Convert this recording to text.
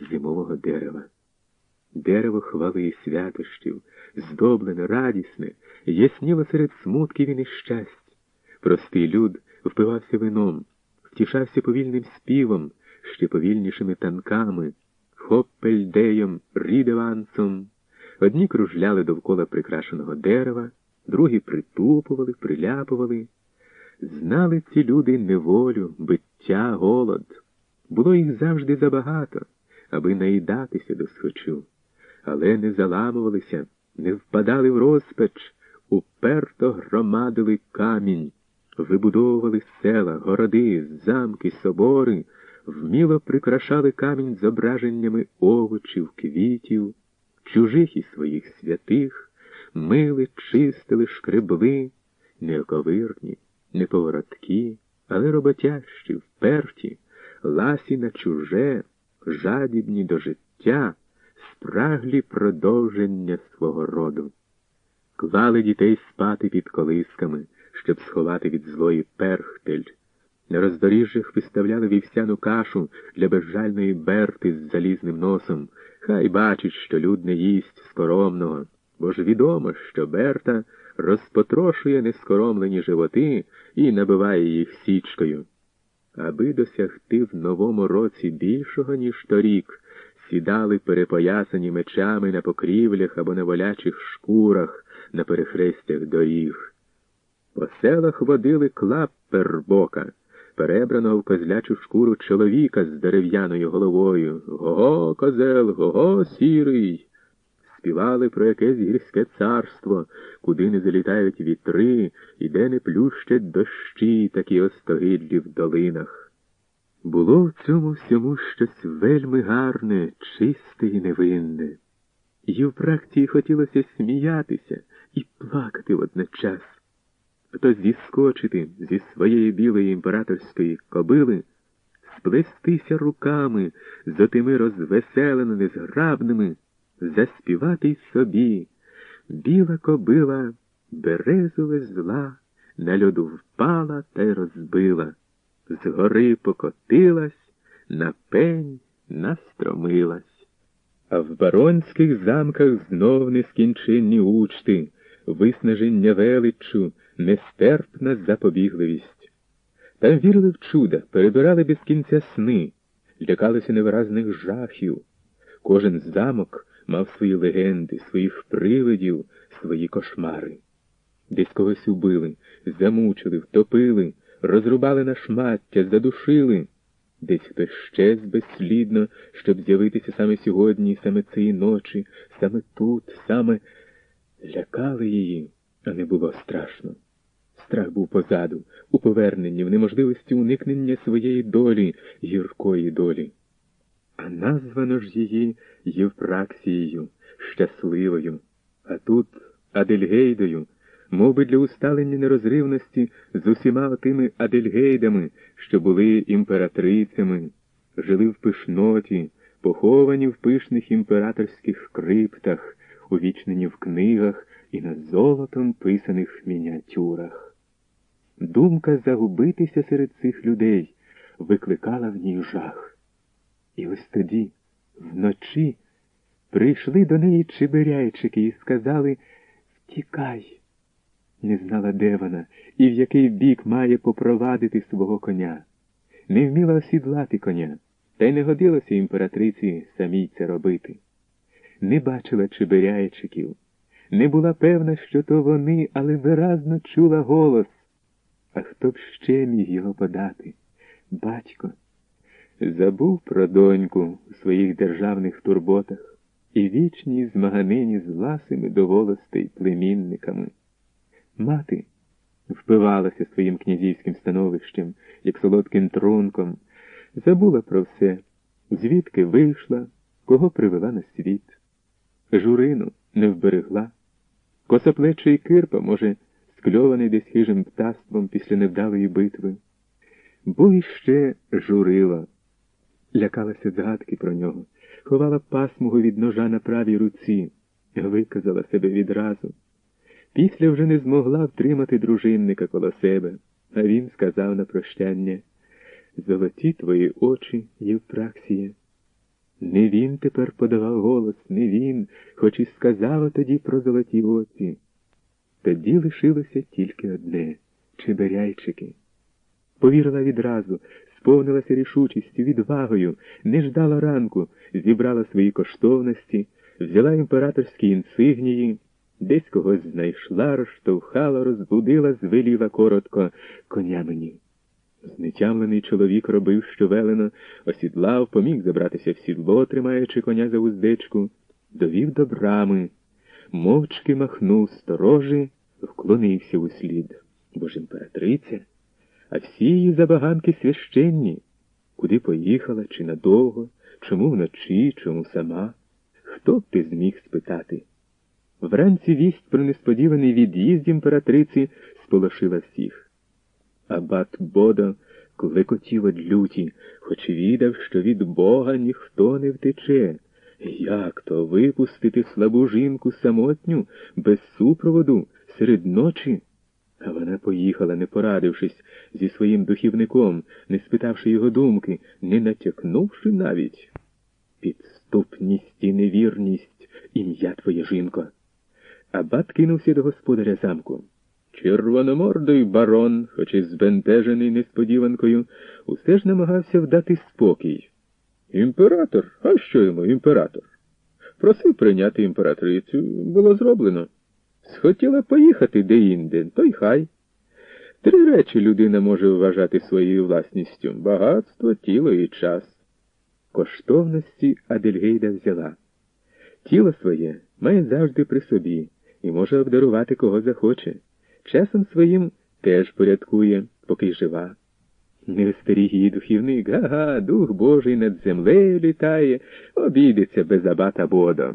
зимового дерева. Дерево хвали і святощів, здоблене, радісне, ясніло серед смутків і нещасть. Простий люд впивався вином, втішався повільним співом, ще повільнішими танками, хоппельдеєм, рідеванцом. Одні кружляли довкола прикрашеного дерева, другі притупували, приляпували. Знали ці люди неволю, биття, голод. Було їх завжди забагато, аби наїдатися до схочу, але не заламувалися, не впадали в розпач, уперто громадили камінь, вибудовували села, городи, замки, собори, вміло прикрашали камінь зображеннями овочів, квітів, чужих і своїх святих, мили, чистили, шкребли, неоковирні, неповороткі, але роботящі, вперті, ласі на чуже, жадібні до життя, спраглі продовження свого роду. Клали дітей спати під колисками, щоб сховати від злої перхтель. На роздоріжжях виставляли вівсяну кашу для безжальної берти з залізним носом. Хай бачить, що люд не їсть скоромного, бо ж відомо, що берта розпотрошує нескоромлені животи і набиває їх січкою. Аби досягти в новому році більшого, ніж торік, сідали перепоясані мечами на покрівлях або на волячих шкурах на перехрестях доріг. По селах водили клаппербока, перебраного в козлячу шкуру чоловіка з дерев'яною головою. Го, козел, го, сірий. Співали про якесь гірське царство, куди не залітають вітри і де не плющать дощі, такі остогидлі в долинах. Було в цьому всьому щось вельми гарне, чисте і невинне. І в практії хотілося сміятися і плакати водночас. То зіскочити зі своєї білої імператорської кобили, сплестися руками з отими розвеселеними, незграбними, заспівати й собі. Біла кобила березове зла, на льоду впала та й розбила, згори покотилась, на пень настромилась. А в баронських замках знов нескінченні учти, виснаження величчю, нестерпна запобігливість. Там вірили в чуда, перебирали без кінця сни, лякалися невиразних жахів. Кожен замок мав свої легенди, своїх привидів, свої кошмари. Десь когось убили, замучили, втопили, розрубали на шмаття, задушили. Десь хтось щез безслідно, щоб з'явитися саме сьогодні, саме цієї ночі, саме тут, саме лякали її, а не було страшно. Страх був позаду, у поверненні, в неможливості уникнення своєї долі, гіркої долі. А названо ж її Євпраксією, щасливою, а тут Адельгейдою, мов би для усталення нерозривності з усіма тими Адельгейдами, що були імператрицями, жили в пишноті, поховані в пишних імператорських криптах, увічнені в книгах і на золотом писаних мініатюрах. Думка загубитися серед цих людей викликала в ній жах. І ось тоді, вночі, прийшли до неї чибиряйчики і сказали Втікай. Не знала, де вона і в який бік має попровадити свого коня. Не вміла осідлати коня, та й не годилося імператриці самій це робити. Не бачила чибиряйчиків, не була певна, що то вони, але виразно чула голос. А хто б ще міг його подати? Батько. Забув про доньку у своїх державних турботах і вічній змаганині з ласими доволостей племінниками. Мати впивалася своїм князівським становищем, як солодким трунком, забула про все, звідки вийшла, кого привела на світ. Журину не вберегла. Косоплечий кирпа, може, скльований десь хижим птаством після невдалої битви. Був іще журила, лякалася згадки про нього, ховала пасмугу від ножа на правій руці, виказала себе відразу. Після вже не змогла втримати дружинника коло себе, а він сказав на прощання Золоті твої очі, Євпраксія, Не він тепер подавав голос, не він, хоч і сказав тоді про золоті оці. Тоді лишилося тільки одне чеберяйчики. Повірила відразу, сповнилася рішучістю, відвагою, не ждала ранку, зібрала свої коштовності, взяла імператорські інсигнії, десь когось знайшла, розштовхала, розбудила, звеліла коротко коня мені. Знетямлений чоловік робив, що велено, осідлав, поміг забратися в сідло, тримаючи коня за вуздечку, довів до брами, мовчки махнув сторожі, вклонився у слід. Бо ж імператриця, а всі її забаганки священні, куди поїхала, чи надовго, чому вночі, чому сама, хто б ти зміг спитати? Вранці вість про несподіваний від'їзд імператриці сполошила всіх. Абат Бодо клекотів од люті, хоч відав, що від Бога ніхто не втече. Як то випустити слабу жінку самотню, без супроводу, серед ночі? А вона поїхала, не порадившись зі своїм духівником, не спитавши його думки, не натякнувши навіть. Підступність і невірність, ім'я твоє жінко. Абат кинувся до господаря замку. Червономордий барон, хоч і збентежений несподіванкою, усе ж намагався вдати спокій. Імператор? А що йому імператор? Просив прийняти імператрицю, було зроблено. Схотіла поїхати де-інде, то й хай. Три речі людина може вважати своєю власністю багатство, тіло і час. Коштовності Адельгейда взяла. Тіло своє має завжди при собі і може обдарувати кого захоче часом своїм теж порядкує, поки жива. Не остеріг її духівник, га-га, дух Божий над землею літає, обійдеться без абата Бодо.